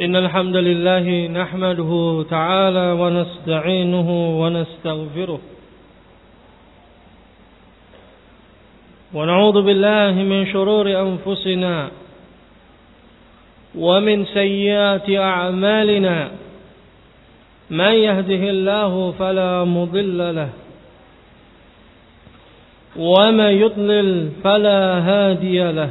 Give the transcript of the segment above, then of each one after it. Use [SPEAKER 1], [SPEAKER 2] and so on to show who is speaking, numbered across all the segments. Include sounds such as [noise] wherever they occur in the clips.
[SPEAKER 1] إن الحمد لله نحمده تعالى ونستعينه ونستغفره ونعوذ بالله من شرور أنفسنا ومن سيئات أعمالنا من يهده الله فلا مضل له ومن يضلل فلا هادي له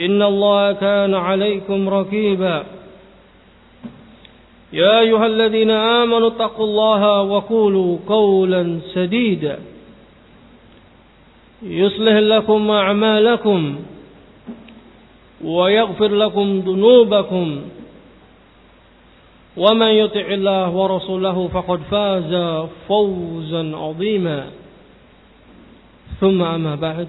[SPEAKER 1] إن الله كان عليكم ركيبا. يا أيها الذين آمنوا اتقوا الله وقولوا قولا سديدا. يصلح لكم أعمالكم ويغفر لكم ذنوبكم. ومن يطع الله ورسوله فقد فاز فوزا عظيما. ثم أما بعد.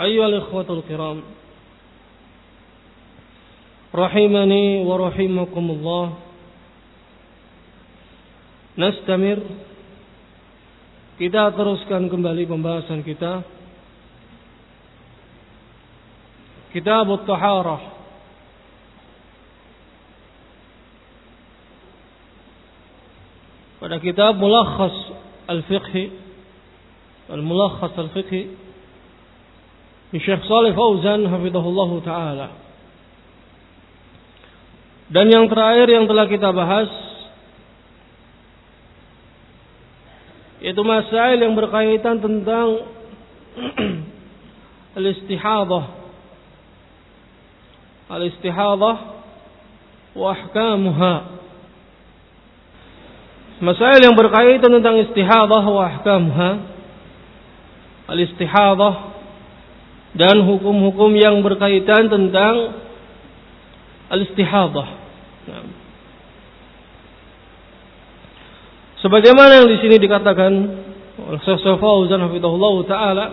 [SPEAKER 1] أيها الإخوة الكرام رحمني ورحمكم الله نستمر kita teruskan kembali pembahasan kita Kitab At-Taharah pada kitab Mulakhas Al-Fiqhi Al-Mulakhas Al-Fiqhi Syekh Saleh Fauzan hafizahullah taala. Dan yang terakhir yang telah kita bahas yaitu masail yang berkaitan tentang [clears throat] al-istihadah. Al-istihadah wa ahkamuha. Masail yang berkaitan tentang istihadah wa ahkamuha. Al-istihadah dan hukum-hukum yang berkaitan tentang al-istihadah. Nah. Sebagaimana yang di sini dikatakan oleh Syekh Fauzan hafizahullah taala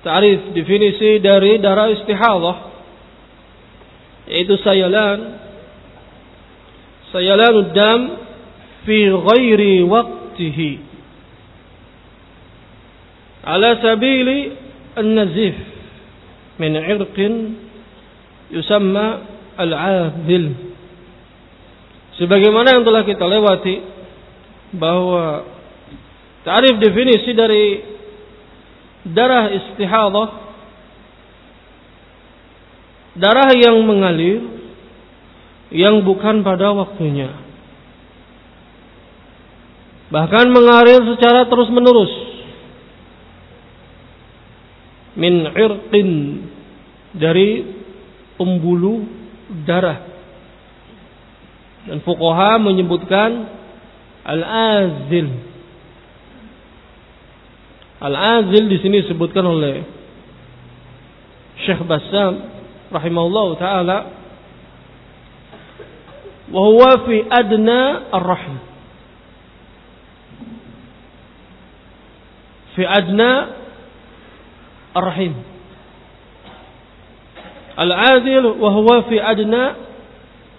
[SPEAKER 1] tarif definisi dari darah istihadah yaitu sayalan sayalan dam fi ghairi waqtihi ala sabili النزيف من عرق يسمى al-adil sebagaimana yang telah kita lewati bahwa tarif definisi dari darah istihadah darah yang mengalir yang bukan pada waktunya bahkan mengalir secara terus menerus min irqin dari pembuluh darah. Dan fuqaha menyebutkan al-azil. Al-azil di sini disebutkan oleh Syekh Bassam rahimahullah taala wa huwa fi adna ar-rahm fi adna ar-rahim. Al-azil wa huwa fi adna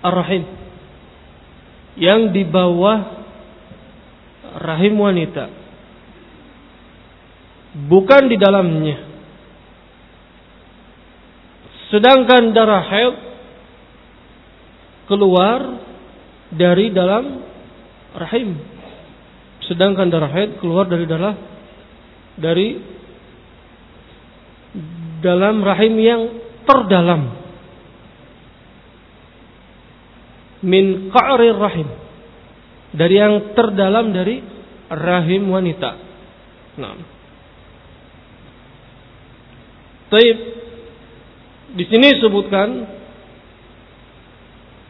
[SPEAKER 1] ar-rahim. Yang di bawah rahim wanita. Bukan di dalamnya. Sedangkan darah haid keluar dari dalam rahim. Sedangkan darah haid keluar dari dalam dari dalam rahim yang terdalam min qa'rir rahim dari yang terdalam dari rahim wanita. Nah. Taib di sini sebutkan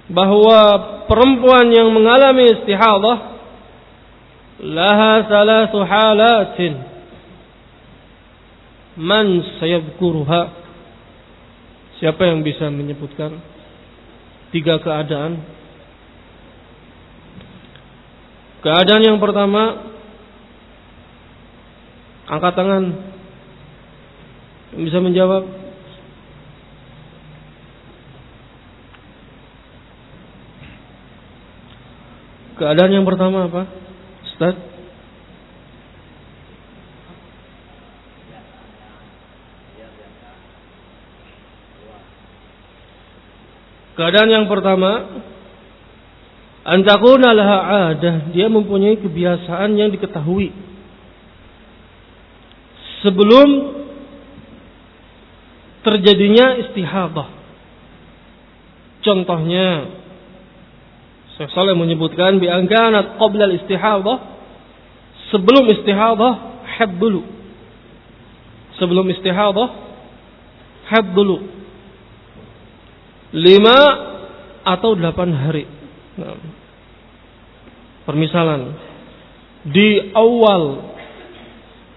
[SPEAKER 1] bahwa perempuan yang mengalami istihadah laha salatu halatin man sayabkuruha siapa yang bisa menyebutkan tiga keadaan Keadaan yang pertama angkat tangan yang bisa menjawab. Keadaan yang pertama apa? Ustaz? Keadaan yang pertama Antakuna laha adah, dia mempunyai kebiasaan yang diketahui. Sebelum terjadinya istihadah. Contohnya, Syekh Saleh menyebutkan bi angkanat qabla istihadah sebelum istihadah habbulu. Sebelum istihadah habbulu. Lima atau delapan hari. Nah. Permisalan di awal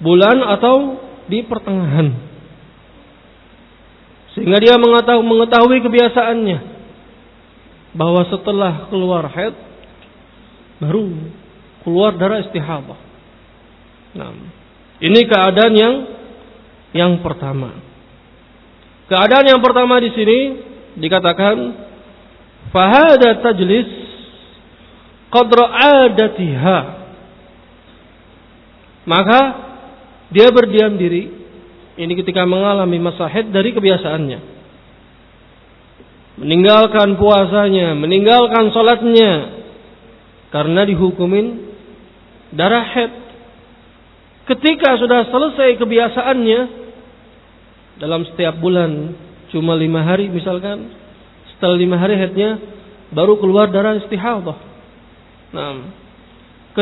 [SPEAKER 1] bulan atau di pertengahan. Sehingga dia mengetahui, mengetahui kebiasaannya bahwa setelah keluar haid baru keluar darah istihadah. Nah, ini keadaan yang yang pertama. Keadaan yang pertama di sini dikatakan fahada tajlis qadra adatiha. Maka dia berdiam diri. Ini ketika mengalami masa haid dari kebiasaannya. Meninggalkan puasanya meninggalkan sholatnya. Karena dihukumin darah haid. Ketika sudah selesai kebiasaannya dalam setiap bulan cuma lima hari misalkan. Setelah lima hari haidnya baru keluar darah istihadah. Nah,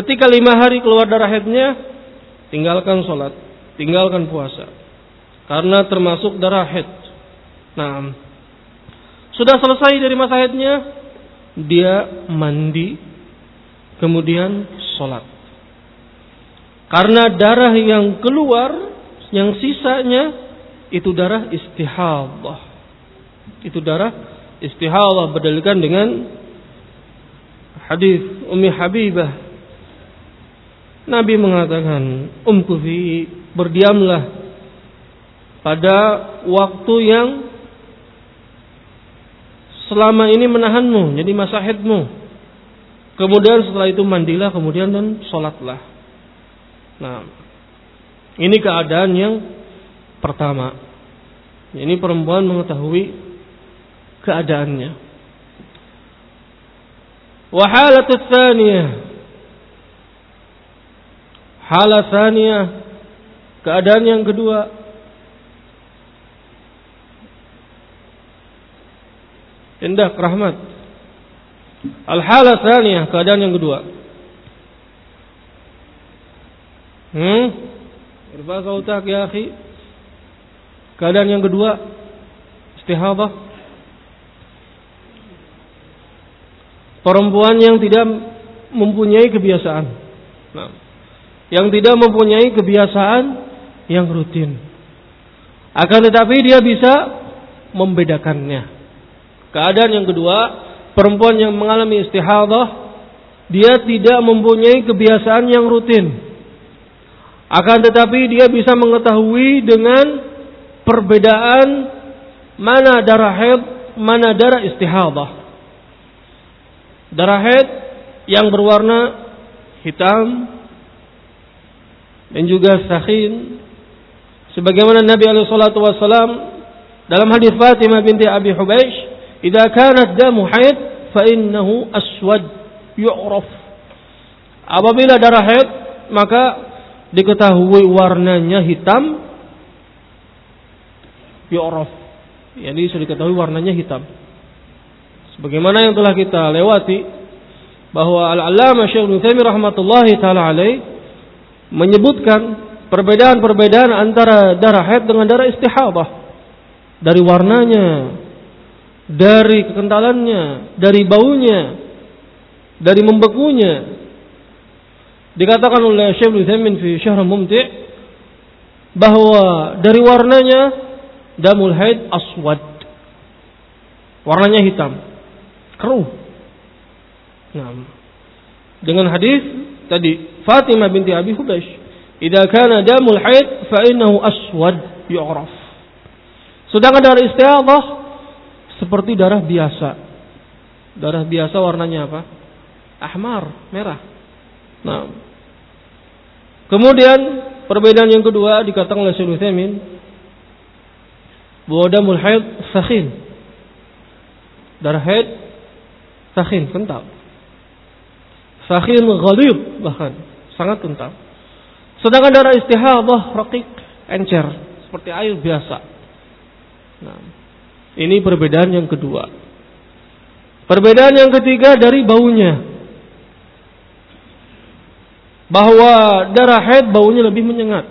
[SPEAKER 1] ketika lima hari keluar darah haidnya, tinggalkan sholat, tinggalkan puasa, karena termasuk darah haid. Nah, sudah selesai dari masa haidnya, dia mandi, kemudian sholat. Karena darah yang keluar, yang sisanya itu darah istihadah. Itu darah istihadah berdalilkan dengan hadis Ummi Habibah. Nabi mengatakan umkufi berdiamlah pada waktu yang selama ini menahanmu jadi masa haidmu kemudian setelah itu mandilah kemudian dan sholatlah. Nah ini keadaan yang pertama. Ini perempuan mengetahui keadaannya. Wahalatu tsaniyah. Hala. Keadaan yang kedua. Indah rahmat. Al-hala keadaan yang kedua. Hmm? Irfa sautak ya akhi. Keadaan yang kedua Istihadah Perempuan yang tidak mempunyai kebiasaan. Nah, yang tidak mempunyai kebiasaan yang rutin. Akan tetapi dia bisa membedakannya. Keadaan yang kedua, perempuan yang mengalami istihadah, dia tidak mempunyai kebiasaan yang rutin. Akan tetapi dia bisa mengetahui dengan perbedaan mana darah haid, mana darah istihadah. darah haid yang berwarna hitam dan juga sakhin sebagaimana Nabi alaihi salatu wasallam dalam hadis Fatimah binti Abi Hubaish "Idza kanat damu haid fa innahu aswad yu'raf." Apabila darah haid maka diketahui warnanya hitam yu'raf. Jadi sudah diketahui warnanya hitam. Sebagaimana yang telah kita lewati bahwa Al-Allamah Syekh Ibnu rahmatullahi taala alaih menyebutkan perbedaan-perbedaan antara darah haid dengan darah istihadah. Dari warnanya, dari kekentalannya, dari baunya, dari membekunya. Dikatakan oleh Syekh Ibnu fi Syahr Mumti' bahwa dari warnanya damul haid aswad. Warnanya hitam. Keruh. Nah, dengan hadis tadi Fatimah binti Abi Hubaysh Idza kana damul haid fa innahu aswad yu'raf. Sedangkan darah istihadah seperti darah biasa. Darah biasa warnanya apa? Ahmar, merah. Nah. Kemudian perbedaan yang kedua dikatakan oleh Syekh Utsaimin bahwa damul haid sakhin. Darah haid sakhin, kental. Sakhin ghalib bahkan sangat kental. Sedangkan darah istihadah rakik, encer, seperti air biasa. Nah, ini perbedaan yang kedua. Perbedaan yang ketiga dari baunya. Bahwa darah haid baunya lebih menyengat.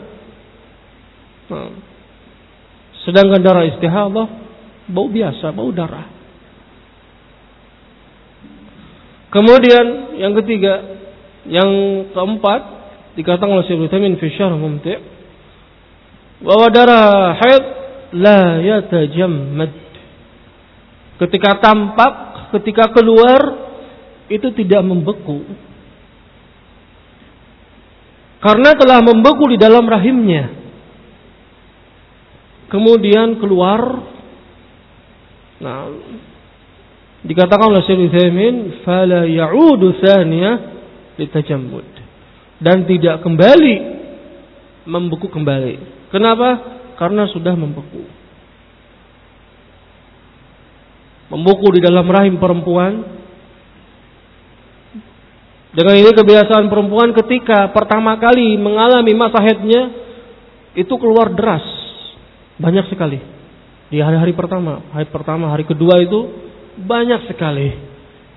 [SPEAKER 1] Nah, sedangkan darah istihadah bau biasa, bau darah. Kemudian yang ketiga, yang keempat dikatakan oleh Syekh Utsaimin fi Syarh Mumti' bahwa darah haid la yatajammad. Ketika tampak, ketika keluar itu tidak membeku. Karena telah membeku di dalam rahimnya. Kemudian keluar Nah, dikatakan oleh Syekh Utsaimin fala ya'udu tsaniyah litajammud dan tidak kembali membeku kembali. Kenapa? Karena sudah membeku. Membeku di dalam rahim perempuan. Dengan ini kebiasaan perempuan ketika pertama kali mengalami masa haidnya itu keluar deras. Banyak sekali. Di hari-hari pertama, hari pertama, hari kedua itu banyak sekali.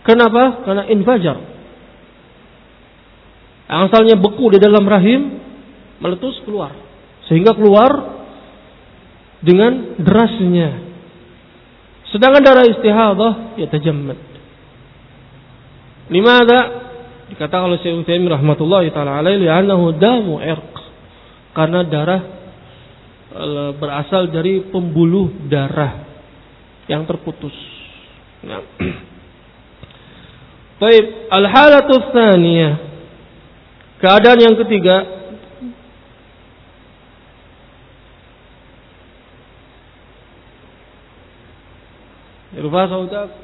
[SPEAKER 1] Kenapa? Karena infajar asalnya beku di dalam rahim meletus keluar sehingga keluar dengan derasnya sedangkan darah istihadah ya tajammad limada dikatakan oleh Syekh Utsaimin rahmatullahi taala alaihi li'annahu damu irq karena darah berasal dari pembuluh darah yang terputus. Nah. [clears throat] Baik, al-halatu Keadaan yang ketiga Irfa saudak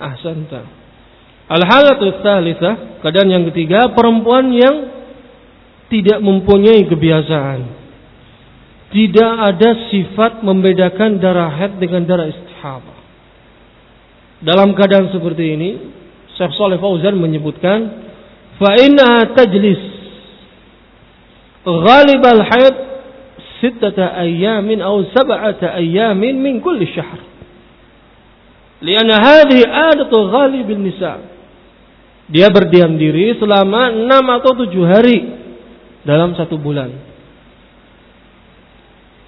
[SPEAKER 1] Ahsanta. Al-halatu tsalitsa, keadaan yang ketiga, perempuan yang tidak mempunyai kebiasaan tidak ada sifat membedakan darah haid dengan darah istihadah. Dalam keadaan seperti ini, Syekh Saleh Fauzan menyebutkan, fa inna tajlis ghalib al-haid sittata ayamin atau sab'ata ayamin min kulli syahr. Lianna hadhihi adatu ghalib nisa. Dia berdiam diri selama enam atau tujuh hari dalam satu bulan.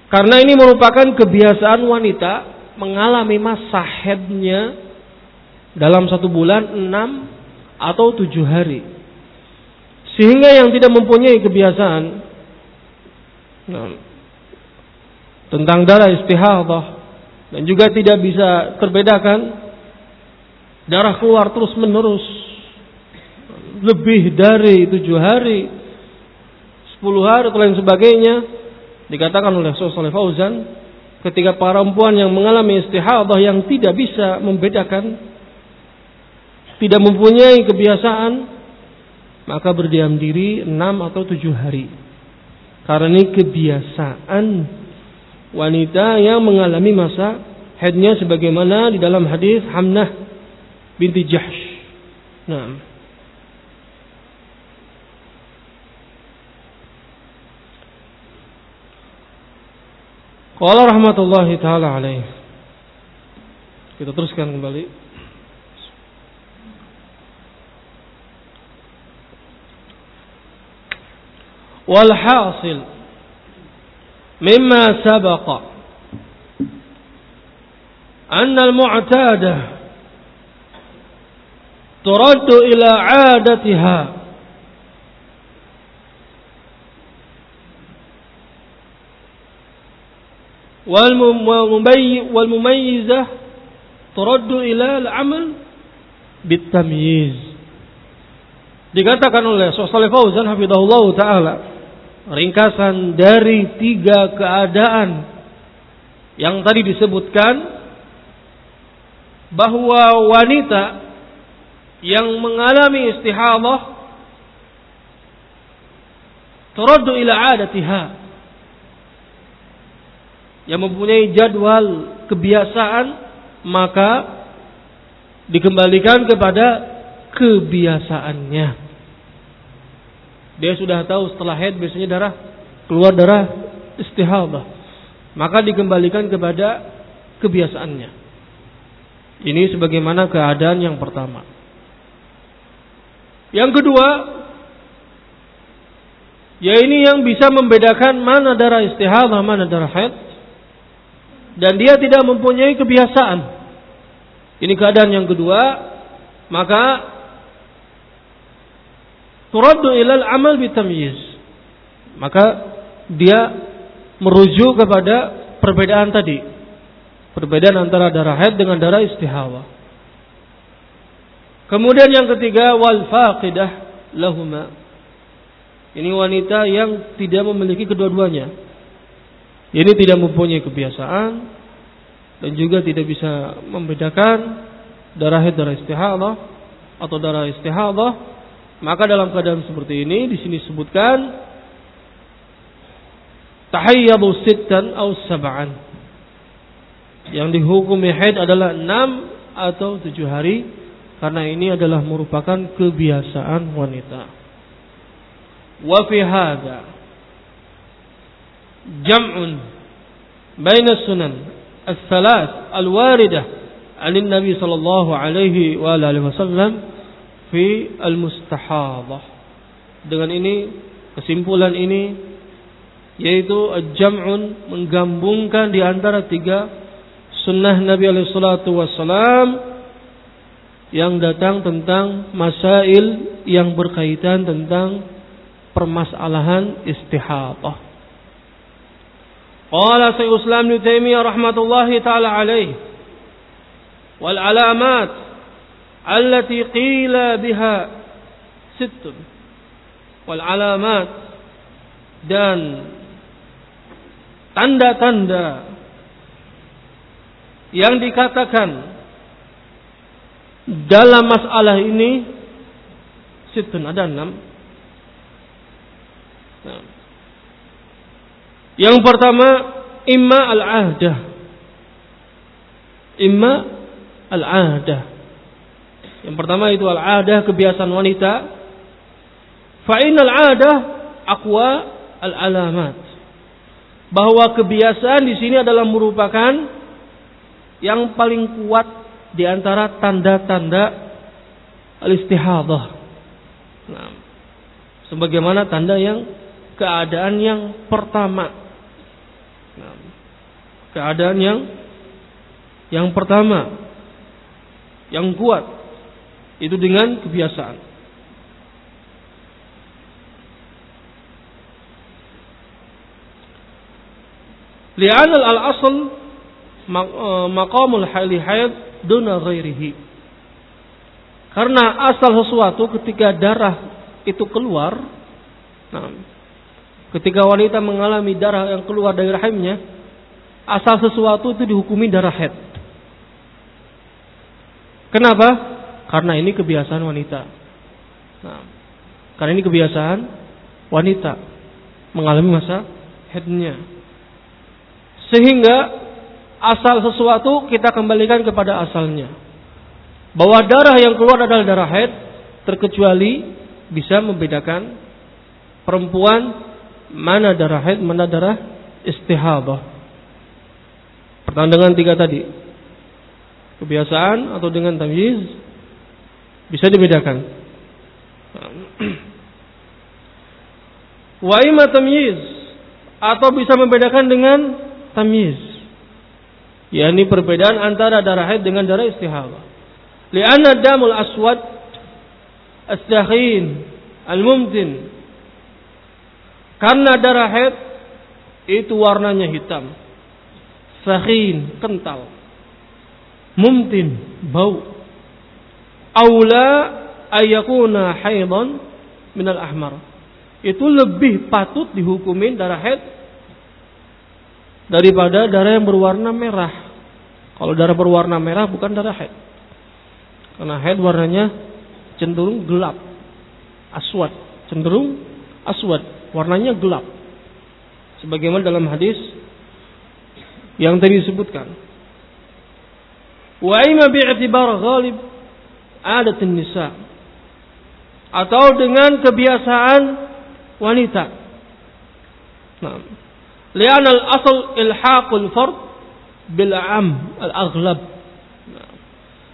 [SPEAKER 1] Karena ini merupakan kebiasaan wanita mengalami masa haidnya dalam satu bulan enam atau tujuh hari. Sehingga yang tidak mempunyai kebiasaan nah, tentang darah istihadah dan juga tidak bisa terbedakan darah keluar terus menerus lebih dari tujuh hari, sepuluh hari atau lain sebagainya, dikatakan oleh Sosol Fauzan, ketika perempuan yang mengalami istihadah yang tidak bisa membedakan, tidak mempunyai kebiasaan, maka berdiam diri enam atau tujuh hari. Karena ini kebiasaan wanita yang mengalami masa haidnya sebagaimana di dalam hadis Hamnah binti Jahsh. Nah. Qala rahmatullahi taala alaih. Kita teruskan kembali. Wal مما سبق أن المعتادة ترد إلى عادتها والمميزة ترد إلى العمل بالتمييز دي قلت dikatakan oleh Syaikh Salih حفظه الله تعالى. Ringkasan dari tiga keadaan yang tadi disebutkan bahwa wanita yang mengalami istihadah turaddu ila adatiha yang mempunyai jadwal kebiasaan maka dikembalikan kepada kebiasaannya. Dia sudah tahu setelah haid biasanya darah keluar darah istihadah. Maka dikembalikan kepada kebiasaannya. Ini sebagaimana keadaan yang pertama. Yang kedua, ya ini yang bisa membedakan mana darah istihadah, mana darah haid dan dia tidak mempunyai kebiasaan. Ini keadaan yang kedua, maka turaddu ilal amal bitamyiz. Maka dia merujuk kepada perbedaan tadi. Perbedaan antara darah haid dengan darah istihawa. Kemudian yang ketiga wal faqidah lahuma. Ini wanita yang tidak memiliki kedua-duanya. Ini tidak mempunyai kebiasaan dan juga tidak bisa membedakan darah haid darah istihadah atau darah istihadah. Maka dalam keadaan seperti ini di sini sebutkan tahayyadu sittan aw sab'an. Yang dihukumi haid adalah 6 atau 7 hari karena ini adalah merupakan kebiasaan wanita. Wa fi hadha jam'un baina sunan al-thalath al-waridah 'an nabi sallallahu alaihi wa alihi wasallam في المستحاضة dengan ini kesimpulan ini yaitu jam'un menggabungkan di antara tiga sunnah Nabi alaihi salatu wassalam yang datang tentang masail yang berkaitan tentang permasalahan istihadah. قال شيخ الإسلام ابن تيمية رحمة الله تعالى عليه والعلامات allati qila biha sittun wal alamat dan tanda-tanda yang dikatakan dalam masalah ini sittun ada enam. Nah. Yang pertama imma al-ahdah. Imma al-ahdah. Yang pertama itu al-ahdah kebiasaan wanita. Fa'in al-ahdah aqwa al-alamat. Bahwa kebiasaan di sini adalah merupakan yang paling kuat di antara tanda-tanda al-istihadah. Nah, sebagaimana tanda yang keadaan yang pertama keadaan yang yang pertama yang kuat itu dengan kebiasaan. Li'an al-asl e, maqamul hali hayat duna ghairihi. Karena asal sesuatu ketika darah itu keluar, nah, ketika wanita mengalami darah yang keluar dari rahimnya, asal sesuatu itu dihukumi darah head. Kenapa? Karena ini kebiasaan wanita. Nah, karena ini kebiasaan wanita mengalami masa headnya. Sehingga asal sesuatu kita kembalikan kepada asalnya bahwa darah yang keluar adalah darah haid terkecuali bisa membedakan perempuan mana darah haid mana darah istihadah. Pertama dengan tiga tadi. Kebiasaan atau dengan tamyiz bisa dibedakan. Wa ima tamyiz atau bisa membedakan dengan tamyiz. yakni perbedaan antara darah haid dengan darah istihadah. Lianna damul aswad as-sakhin al-mumtin. Karena darah haid itu warnanya hitam. Sakhin, kental. Mumtin, bau. Aula ayakuna haidan minal ahmar. Itu lebih patut dihukumin darah haid daripada darah yang berwarna merah. Kalau darah berwarna merah bukan darah haid. Karena haid warnanya cenderung gelap. Aswad. Cenderung aswad. Warnanya gelap. Sebagaimana dalam hadis yang tadi disebutkan. Wa ima bi'tibar ghalib adat nisa atau dengan kebiasaan wanita. Nah, lian al-asl ilhaqul fard bil am al-aghlab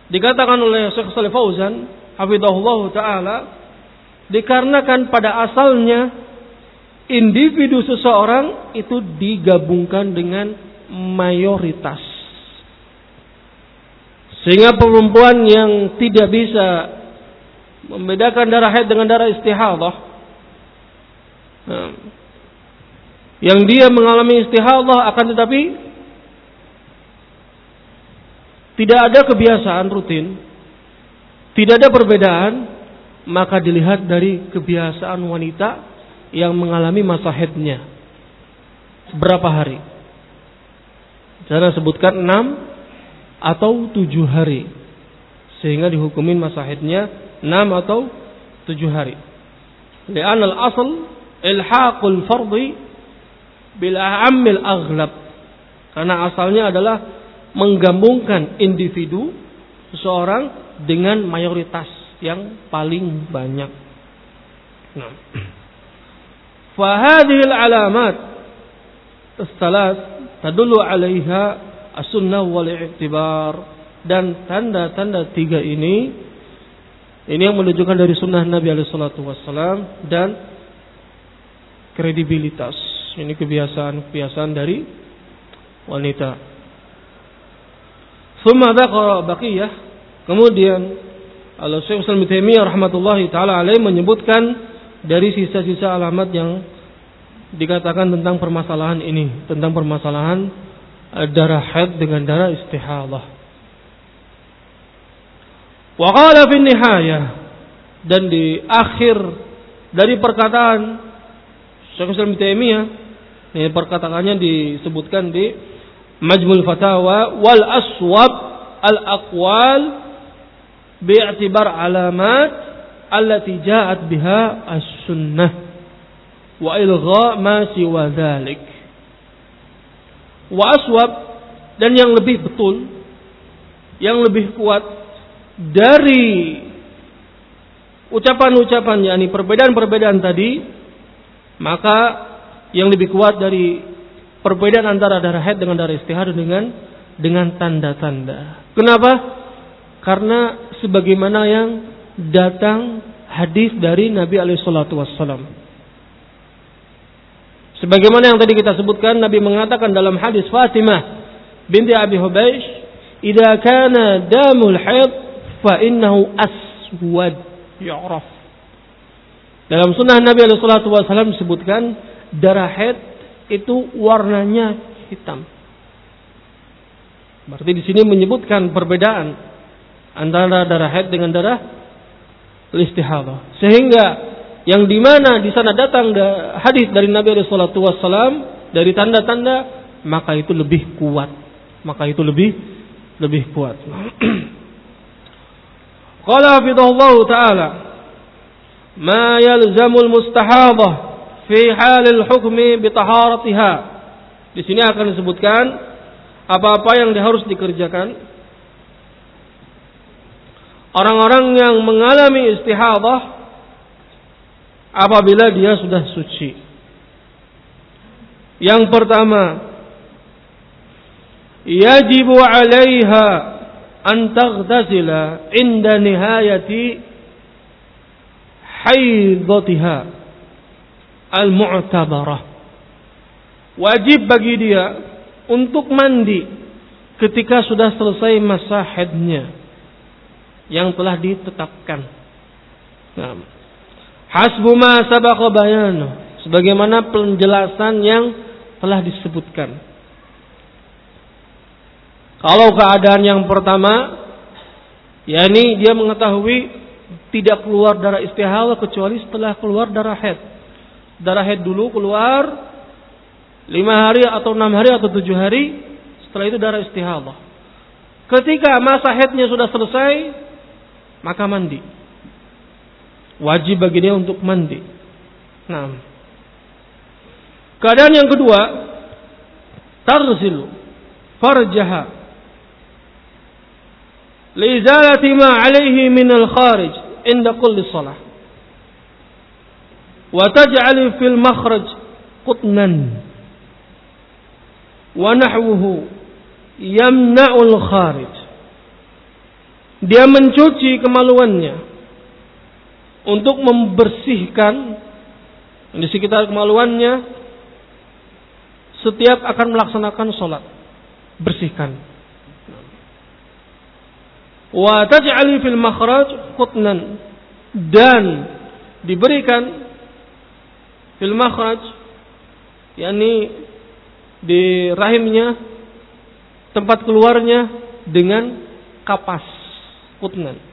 [SPEAKER 1] Dikatakan oleh Syekh Salih Fauzan, hafizahullah taala, dikarenakan pada asalnya individu seseorang itu digabungkan dengan mayoritas. Sehingga perempuan yang tidak bisa membedakan darah haid dengan darah istihadah, nah, yang dia mengalami istihadah akan tetapi tidak ada kebiasaan rutin, tidak ada perbedaan, maka dilihat dari kebiasaan wanita yang mengalami masa haidnya. Berapa hari? Saya sebutkan enam atau tujuh hari. Sehingga dihukumin masa haidnya enam atau tujuh hari. Lian al-asl ilhaqul fardi bila amil aghlab. Karena asalnya adalah menggabungkan individu seseorang dengan mayoritas yang paling banyak. Nah. Fahadhil alamat الثلاث tadullu 'alaiha as-sunnah wal i'tibar dan tanda-tanda tiga ini ini yang menunjukkan dari sunnah Nabi alaihi salatu wassalam dan kredibilitas. Ini kebiasaan-kebiasaan dari wanita. Thumma dzakara baqiyah. Kemudian Allah Syekh Muslim Taimiyah rahmatullahi taala alaih menyebutkan dari sisa-sisa alamat yang dikatakan tentang permasalahan ini, tentang permasalahan darah haid dengan darah istihadah. Wa fi nihayah dan di akhir dari perkataan Syekh Muslim Taimiyah ini perkataannya disebutkan di Majmul Fatawa wal aswab al aqwal bi'tibar alamat allati ja'at biha as-sunnah wa ilgha ma siwa dhalik wa aswab dan yang lebih betul yang lebih kuat dari ucapan-ucapan yakni perbedaan-perbedaan tadi maka yang lebih kuat dari Perbedaan antara darah haid dengan darah istihad dengan dengan tanda-tanda. Kenapa? Karena sebagaimana yang datang hadis dari Nabi alaihi salatu wassalam. Sebagaimana yang tadi kita sebutkan Nabi mengatakan dalam hadis Fatimah binti Abi Hubaysh, "Idza kana damul haid fa innahu aswad yu'raf." Dalam sunnah Nabi alaihi wassalam disebutkan darah haid itu warnanya hitam. Berarti di sini menyebutkan perbedaan antara darah haid dengan darah istihadah. Sehingga yang di mana di sana datang hadis dari Nabi Shallallahu Wasallam dari tanda-tanda maka itu lebih kuat. Maka itu lebih lebih kuat. [clears throat] Qala hafidhahullah taala ma yalzamul mustahadah fi halil hukmi bi taharatiha. Di sini akan disebutkan apa-apa yang harus dikerjakan orang-orang yang mengalami istihadah apabila dia sudah suci. Yang pertama, yajibu 'alaiha an taghtazila inda nihayati haidatiha al-mu'tabarah. Wajib bagi dia untuk mandi ketika sudah selesai masa haidnya yang telah ditetapkan. Nah, hasbu ma sabaqa bayanu sebagaimana penjelasan yang telah disebutkan. Kalau keadaan yang pertama yakni dia mengetahui tidak keluar darah istihadah kecuali setelah keluar darah haid. Darah haid dulu keluar lima hari atau enam hari atau tujuh hari, setelah itu darah istihadah. Ketika masa haidnya sudah selesai, maka mandi. Wajib bagi dia untuk mandi. Nah. Keadaan yang kedua, tarzilu farjaha liizalati ma alaihi min al-kharij inda kulli salah. Wa taj'al fil makhraj qutnan wa nahwuhu yamna'ul kharij dia mencuci kemaluannya untuk membersihkan di sekitar kemaluannya setiap akan melaksanakan sholat bersihkan. Wa taj'ali fil makhraj dan diberikan fil makhraj yakni di rahimnya tempat keluarnya dengan kapas qutnan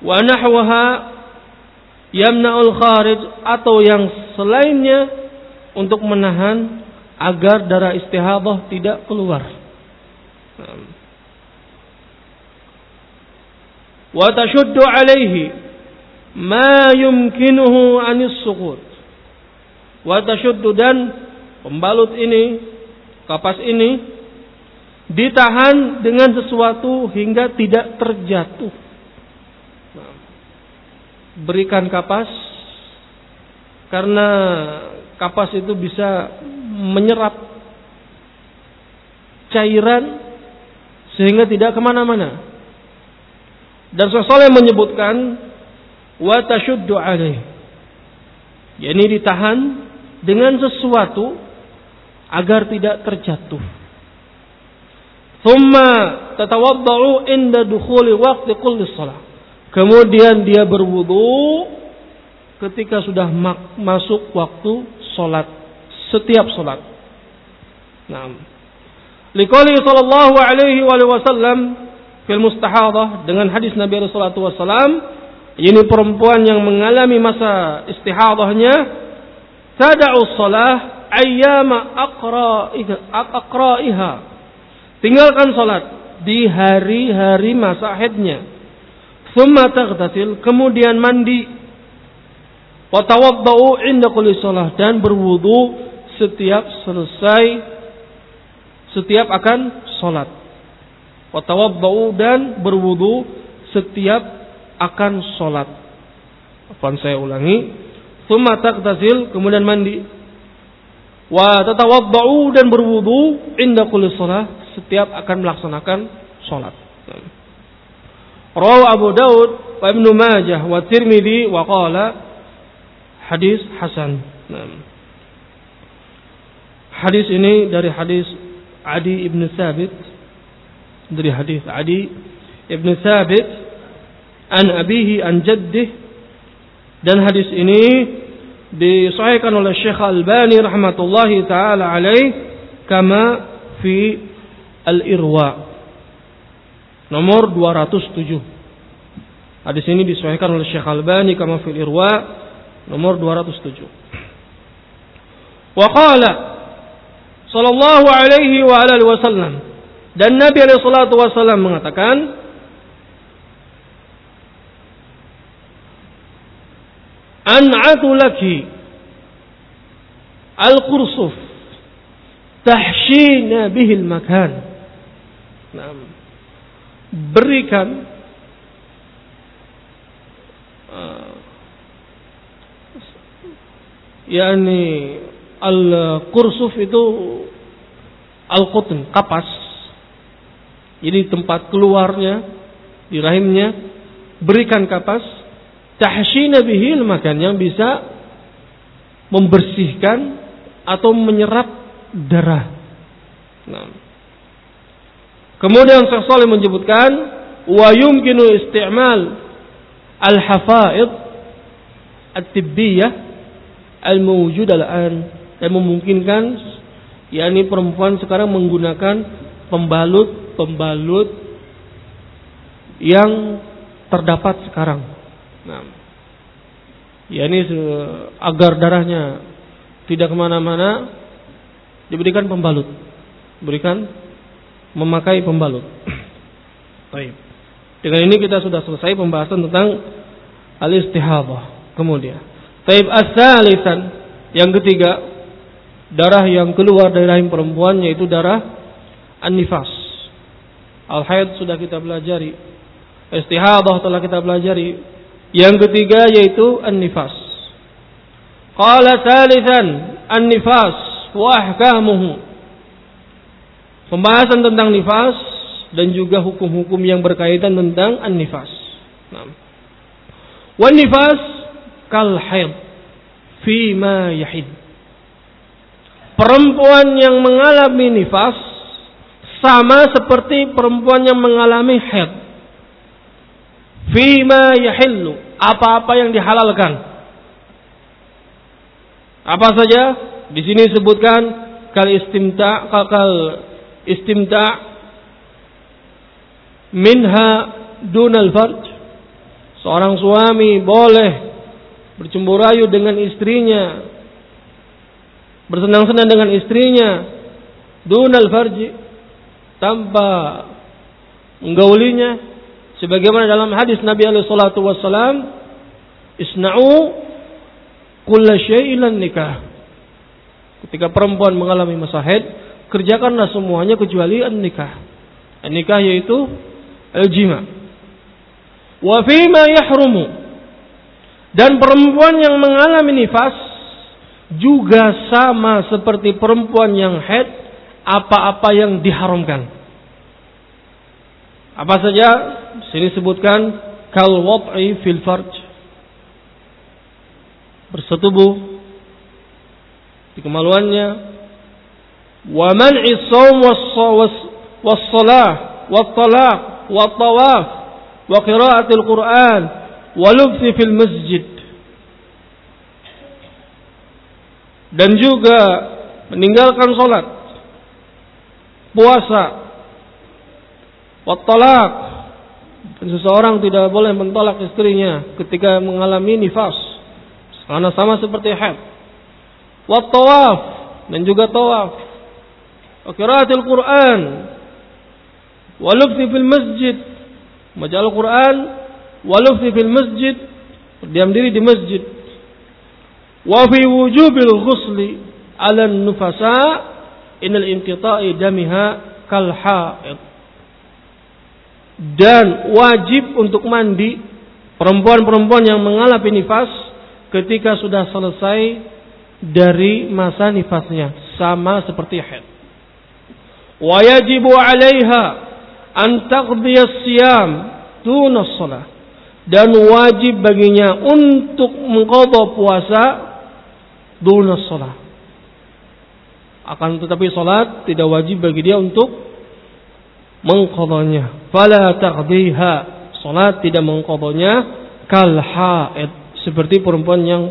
[SPEAKER 1] wa nahwaha yamna'ul kharij atau yang selainnya untuk menahan agar darah istihadah tidak keluar. Wa tashuddu alaihi ma yumkinuhu anis suqut. Wa tashuddu dan pembalut ini, kapas ini ditahan dengan sesuatu hingga tidak terjatuh. Berikan kapas karena kapas itu bisa menyerap cairan sehingga tidak ke mana-mana. Dan sesuatu menyebutkan wa tashuddu alaih. yakni ditahan dengan sesuatu agar tidak terjatuh. Thumma tatawadda'u inda dukhuli waqti kulli shalah. Kemudian dia berwudu ketika sudah masuk waktu salat setiap salat. Naam. Liqali sallallahu alaihi wa sallam fil mustahadah dengan hadis Nabi sallallahu wasallam ini perempuan yang mengalami masa istihadahnya tada'u salah ayyama aqra'iha Tinggalkan sholat di hari-hari masa haidnya. Thumma taghtasil, kemudian mandi. Wa tawaddau inda kulli sholat dan berwudu setiap selesai setiap akan sholat. Wa tawaddau dan berwudu setiap akan sholat. Apa saya ulangi? Thumma taghtasil, kemudian mandi. Wa tatawaddau dan berwudu inda kulli sholat setiap akan melaksanakan sholat. Rawi Abu Daud wa Ibnu Majah wa Tirmidzi wa qala hadis hasan. Hadis ini dari hadis Adi ibn Sabit dari hadis Adi ibn Sabit an abihi an jaddih dan hadis ini disahihkan oleh Syekh Albani rahmatullahi taala alaih kama fi Al-Irwa nomor 207 Hadis ini disahihkan oleh Syekh Albani kama fil Irwa nomor 207. Wa qala sallallahu alaihi wa alihi wasallam dan Nabi alaihi salatu wasallam mengatakan an'atu laki al-qursuf tahshina bihi al-makan. Nah, berikan yakni al-kursuf itu al-qutn, kapas. Jadi tempat keluarnya di rahimnya berikan kapas tahshina bihil makan yang bisa membersihkan atau menyerap darah. Nah. Kemudian Syekh Saleh menyebutkan wa yumkinu isti'mal al-hafaid at-tibbiyah al-mawjud al-an yang memungkinkan yakni perempuan sekarang menggunakan pembalut-pembalut yang terdapat sekarang. Nah, yakni agar darahnya tidak ke mana-mana diberikan pembalut, berikan memakai pembalut. Baik. Dengan ini kita sudah selesai pembahasan tentang al-istihadah. Kemudian Taib asalisan yang ketiga darah yang keluar dari rahim perempuan yaitu darah an-nifas. Al-haid sudah kita pelajari. Istihadah telah kita pelajari. Yang ketiga yaitu an-nifas. Qala salisan an-nifas wa ahkamuhu. Pembahasan tentang nifas dan juga hukum-hukum yang berkaitan tentang an-nifas. Wan nifas kal haid ma yahid. Perempuan yang mengalami nifas sama seperti perempuan yang mengalami haid. ma yahillu, apa-apa yang dihalalkan. Apa saja? Di sini sebutkan kal istimta kal istimta minha dunal farj. Seorang suami boleh bercemburu dengan istrinya, bersenang-senang dengan istrinya, dunal farji tanpa menggaulinya sebagaimana dalam hadis Nabi alaihi salatu isna'u kulla syai'in nikah ketika perempuan mengalami masa haid kerjakanlah semuanya kecuali an-nikah an-nikah yaitu al-jima wa fima yahrumu dan perempuan yang mengalami nifas juga sama seperti perempuan yang haid apa-apa yang diharamkan. Apa saja? Sini sebutkan kal wad'i fil farj. Bersetubuh di kemaluannya wa man'i shaum was salah wat wat tawaf wa qira'atil Qur'an walubsi fil masjid dan juga meninggalkan sholat puasa dan seseorang tidak boleh mentolak istrinya ketika mengalami nifas karena sama seperti haid. watawaf dan juga tawaf walubsi fil masjid. Majal Quran walufti fil masjid. Berdiam diri di masjid. Wa fi wujubil ghusli ala nufasa inal inqita'i damiha kal haid. Dan wajib untuk mandi perempuan-perempuan yang mengalami nifas ketika sudah selesai dari masa nifasnya. Sama seperti haid yajibu 'alaiha an taqdiya siyam tuna shalah dan wajib baginya untuk mengqadha puasa dulu salat. Akan tetapi salat tidak wajib bagi dia untuk mengqadhanya. Fala taqdiha. Salat tidak mengqadhanya kal haid seperti perempuan yang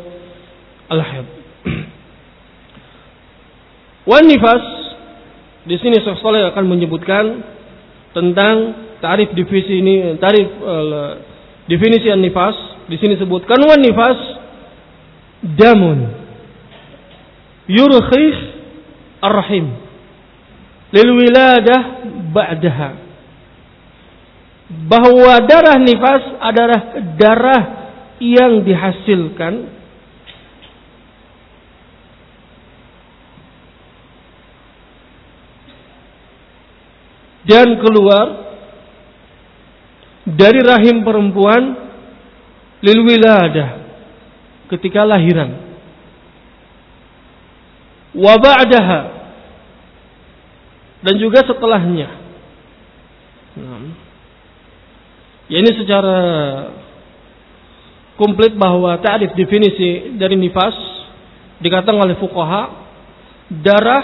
[SPEAKER 1] al haid. [clears throat] Wan nifas di sini Syekh akan menyebutkan tentang tarif divisi ini, tarif uh, definisi an-nifas. Di sini sebutkan wan nifas damun. Yurkhih ar-rahim. Lil wiladah ba'daha. Bahwa darah nifas adalah darah yang dihasilkan dan keluar dari rahim perempuan lil wiladah ketika lahiran. Wa ba'daha dan juga setelahnya. Ya ini secara komplit bahwa ta'rif definisi dari nifas dikatakan oleh fuqaha darah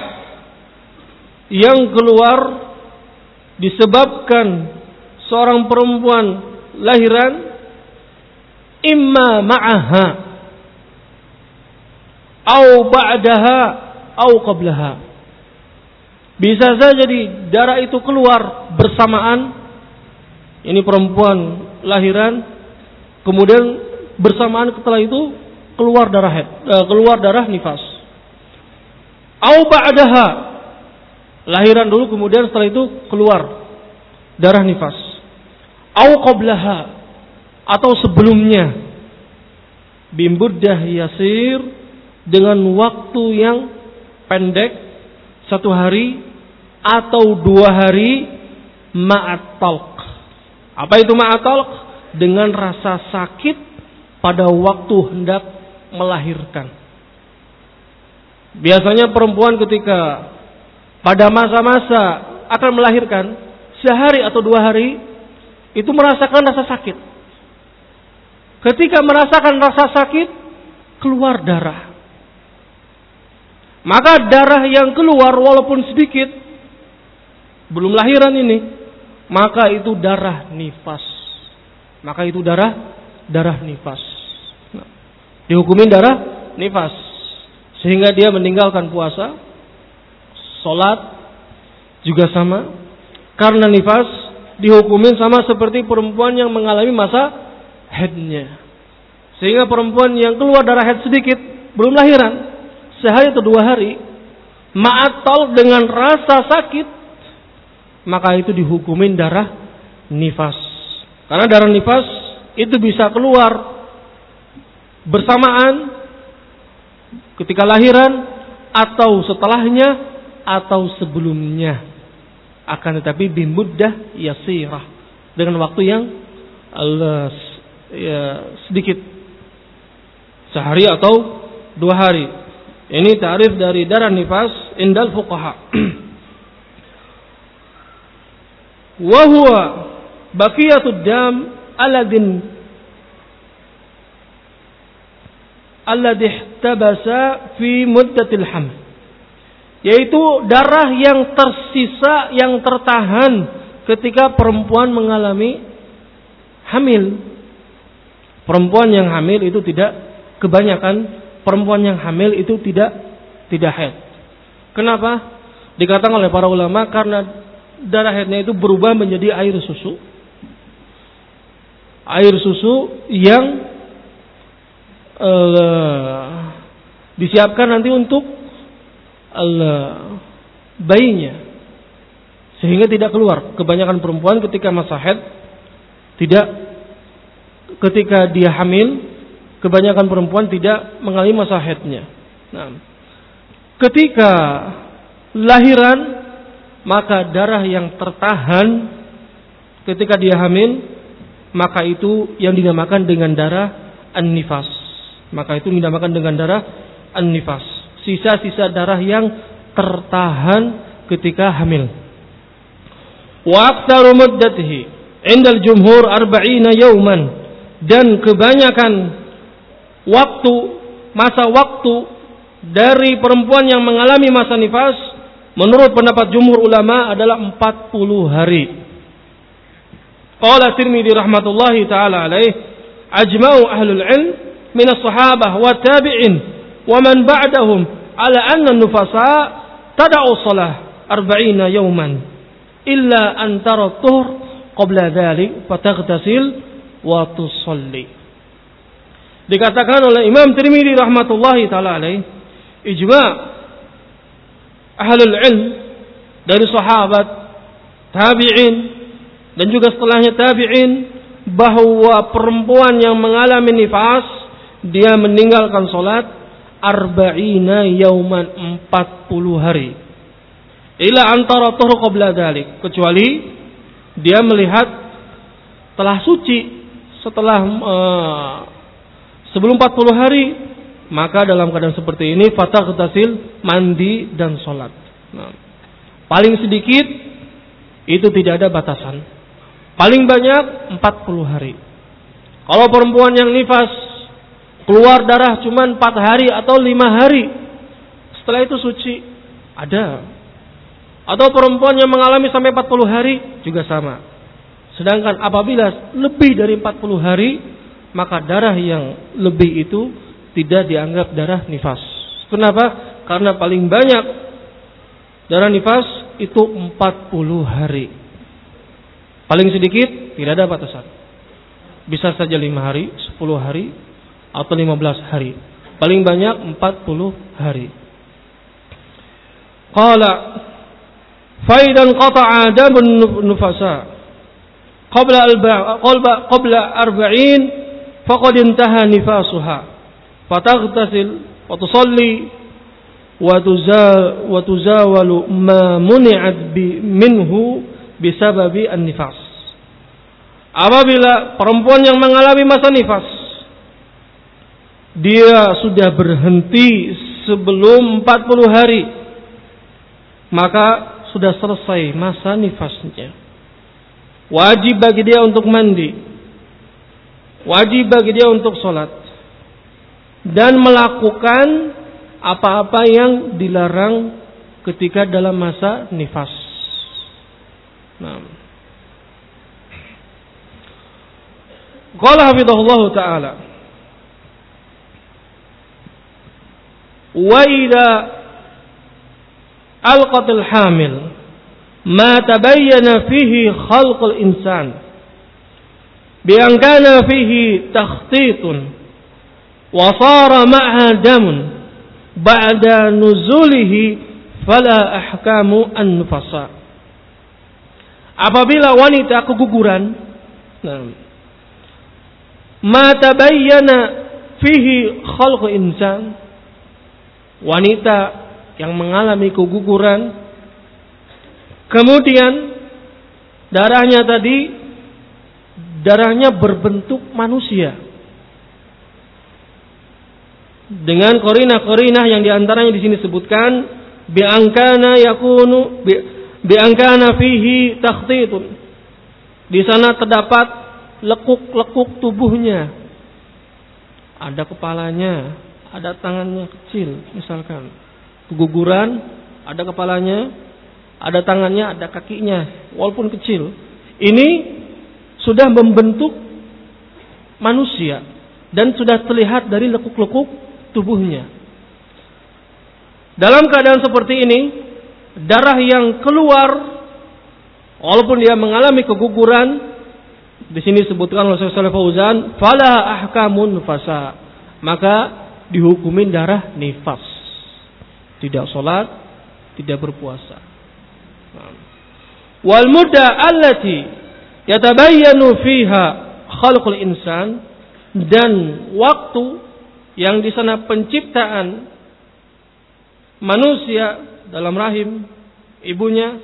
[SPEAKER 1] yang keluar disebabkan seorang perempuan lahiran imma ma'aha au ba'daha au qablaha. Bisa saja di darah itu keluar bersamaan ini perempuan lahiran kemudian bersamaan setelah itu keluar darah head, uh, keluar darah nifas. Au ba'daha lahiran dulu kemudian setelah itu keluar darah nifas au qablaha atau sebelumnya bimbudah yasir dengan waktu yang pendek satu hari atau dua hari ma'at talq. Apa itu ma'at talq? Dengan rasa sakit pada waktu hendak melahirkan. Biasanya perempuan ketika pada masa-masa akan melahirkan sehari atau dua hari itu merasakan rasa sakit. Ketika merasakan rasa sakit, keluar darah. Maka darah yang keluar walaupun sedikit, belum lahiran ini, maka itu darah nifas. Maka itu darah darah nifas. Nah, dihukumin darah nifas. Sehingga dia meninggalkan puasa, sholat juga sama. Karena nifas dihukumin sama seperti perempuan yang mengalami masa headnya. Sehingga perempuan yang keluar darah head sedikit, belum lahiran, sehari atau dua hari, ma'atol dengan rasa sakit, maka itu dihukumin darah nifas. Karena darah nifas itu bisa keluar bersamaan ketika lahiran atau setelahnya atau sebelumnya akan tetapi bimuddah yasirah dengan waktu yang Allah ya, sedikit sehari atau dua hari. Ini tarif dari darah nifas indal fuqaha. [clears throat] Wa huwa baqiyatud dam alladhin alladhi ihtabasa fi muddatil haml yaitu darah yang tersisa yang tertahan ketika perempuan mengalami hamil. Perempuan yang hamil itu tidak kebanyakan perempuan yang hamil itu tidak tidak haid. Kenapa? Dikatakan oleh para ulama karena darah haidnya itu berubah menjadi air susu. Air susu yang uh, disiapkan nanti untuk bayinya sehingga tidak keluar. Kebanyakan perempuan ketika masa haid tidak ketika dia hamil kebanyakan perempuan tidak mengalami masa haidnya. Nah, ketika lahiran maka darah yang tertahan ketika dia hamil maka itu yang dinamakan dengan darah an-nifas. Maka itu dinamakan dengan darah an-nifas sisa-sisa darah yang tertahan ketika hamil. Wa aktsaru muddatihi indal jumhur arba'ina yauman dan kebanyakan waktu masa waktu dari perempuan yang mengalami masa nifas menurut pendapat jumhur ulama adalah 40 hari. Qala Tirmidzi rahmatullahi taala alaih ajma'u ahlul ilm min as-sahabah wa tabi'in ومن بعدهم ba'dahum ala anna nufasa tada'u salah arba'ina إلا illa antara الطهر qabla ذلك فتغتسل wa tusalli dikatakan oleh Imam Tirmidzi rahmatullahi taala alaih ijma ahlul ilm dari sahabat tabi'in dan juga setelahnya tabi'in bahwa perempuan yang mengalami nifas dia meninggalkan salat arba'ina yauman 40 hari. Ila antara tuhur qabla dalik. Kecuali dia melihat telah suci setelah uh, sebelum 40 hari maka dalam keadaan seperti ini fatah ketasil mandi dan sholat. Nah, paling sedikit itu tidak ada batasan. Paling banyak 40 hari. Kalau perempuan yang nifas keluar darah cuma 4 hari atau 5 hari setelah itu suci ada atau perempuan yang mengalami sampai 40 hari juga sama. Sedangkan apabila lebih dari 40 hari, maka darah yang lebih itu tidak dianggap darah nifas. Kenapa? Karena paling banyak darah nifas itu 40 hari. Paling sedikit tidak ada batasan. Bisa saja 5 hari, 10 hari, atau 15 hari. Paling banyak 40 hari. Qala faidan qata'a damun nufasa qabla qabla qabla arba'in faqad intaha nifasuha fataghtasil wa tusalli wa wa tuzawalu ma muni'at bi minhu bisababi an-nifas apabila perempuan yang mengalami masa nifas dia sudah berhenti sebelum 40 hari maka sudah selesai masa nifasnya. Wajib bagi dia untuk mandi. Wajib bagi dia untuk sholat. Dan melakukan apa-apa yang dilarang ketika dalam masa nifas. Nah. Qala hafidhahullah ta'ala. Idza ألقت الحامل ما تبين فيه خلق الإنسان بأن كان فيه تخطيط وصار معها دم بعد نزوله فلا أحكام النفساء apabila wanita keguguran nah, ma tabayyana fihi khalqu insan wanita yang mengalami keguguran. Kemudian darahnya tadi darahnya berbentuk manusia. Dengan korina-korina yang di antaranya di sini sebutkan biangkana yakunu bi, biangkana fihi takhtitun di sana terdapat lekuk-lekuk tubuhnya. Ada kepalanya ada tangannya kecil misalkan keguguran, ada kepalanya, ada tangannya, ada kakinya, walaupun kecil. Ini sudah membentuk manusia dan sudah terlihat dari lekuk-lekuk tubuhnya. Dalam keadaan seperti ini, darah yang keluar walaupun dia mengalami keguguran di sini disebutkan oleh Syekh Fauzan, fala ahkamun fasa. Maka dihukumin darah nifas. Tidak sholat, tidak berpuasa. Wal mudda allati yatabayyanu fiha khalqul insan dan waktu yang di sana penciptaan manusia dalam rahim ibunya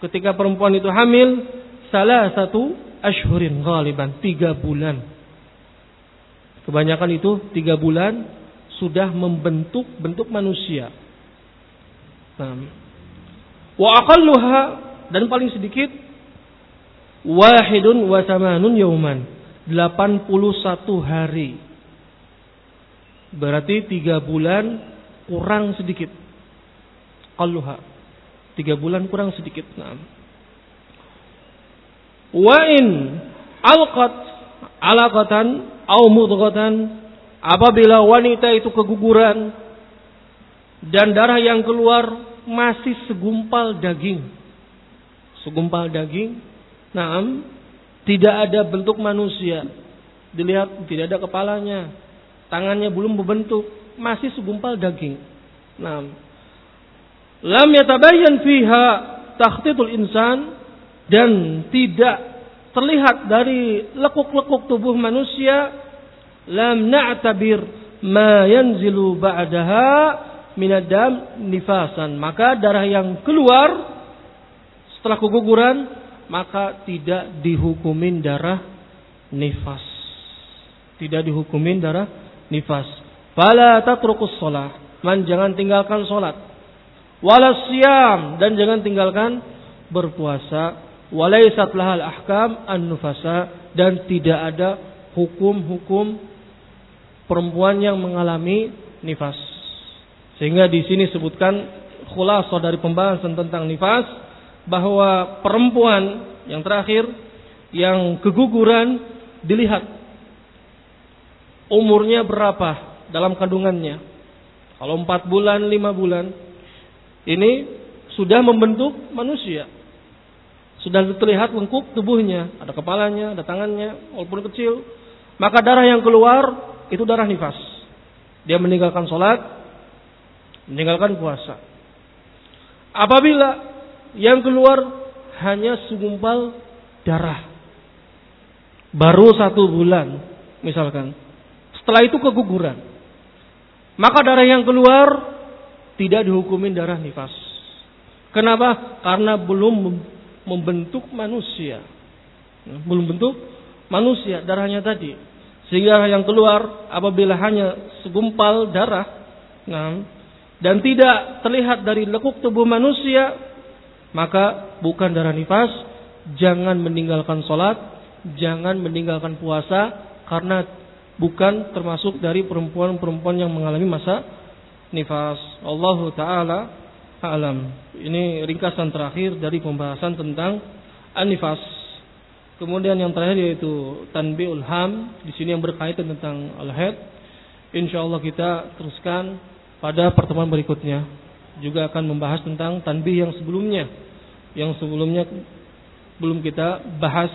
[SPEAKER 1] ketika perempuan itu hamil salah satu ashhurin ghaliban tiga bulan kebanyakan itu tiga bulan sudah membentuk bentuk manusia. Wa aqalluha dan paling sedikit wahidun wa samanun yauman 81 hari. Berarti tiga bulan kurang sedikit. Qalluha. Tiga bulan kurang sedikit. Wa in alqat alaqatan au mudghatan Apabila wanita itu keguguran dan darah yang keluar masih segumpal daging. Segumpal daging. Naam, Tidak ada bentuk manusia. Dilihat tidak ada kepalanya. Tangannya belum berbentuk. Masih segumpal daging. Nah. Lam yatabayyan fiha takhtitul insan. Dan tidak terlihat dari lekuk-lekuk tubuh manusia. Lam na'tabir ma yanzilu ba'daha minadam nifasan. Maka darah yang keluar setelah keguguran maka tidak dihukumin darah nifas. Tidak dihukumin darah nifas. Fala tatrukus sholat. Man jangan tinggalkan sholat. Wala siam. Dan jangan tinggalkan berpuasa. Walaisat lahal ahkam an-nufasa. Dan tidak ada hukum-hukum perempuan yang mengalami nifas. Sehingga di sini sebutkan khulasah dari pembahasan tentang nifas bahwa perempuan yang terakhir yang keguguran dilihat umurnya berapa dalam kandungannya. Kalau empat bulan, lima bulan, ini sudah membentuk manusia. Sudah terlihat lengkuk tubuhnya, ada kepalanya, ada tangannya, walaupun kecil. Maka darah yang keluar itu darah nifas. Dia meninggalkan sholat, meninggalkan puasa. Apabila yang keluar hanya segumpal darah. Baru satu bulan, misalkan. Setelah itu keguguran. Maka darah yang keluar tidak dihukumin darah nifas. Kenapa? Karena belum membentuk manusia. Belum bentuk manusia darahnya tadi. Sehingga yang keluar apabila hanya segumpal darah nah, dan tidak terlihat dari lekuk tubuh manusia maka bukan darah nifas, jangan meninggalkan sholat, jangan meninggalkan puasa, karena bukan termasuk dari perempuan-perempuan yang mengalami masa nifas. Allah Ta'ala alam. Ini ringkasan terakhir dari pembahasan tentang an-nifas. Kemudian yang terakhir yaitu tanbiul ham di sini yang berkaitan tentang al-haid. Insyaallah kita teruskan pada pertemuan berikutnya juga akan membahas tentang tanbih yang sebelumnya yang sebelumnya belum kita bahas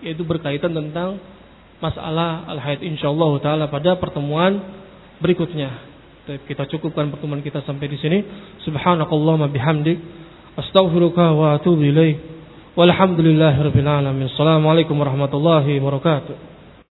[SPEAKER 1] yaitu berkaitan tentang masalah al-haid insyaallah taala pada pertemuan berikutnya. Kita cukupkan pertemuan kita sampai di sini. Subhanakallahumma bihamdik astaghfiruka wa atubu ilaik. Walhamdulillahirabbil alamin. Assalamualaikum warahmatullahi wabarakatuh.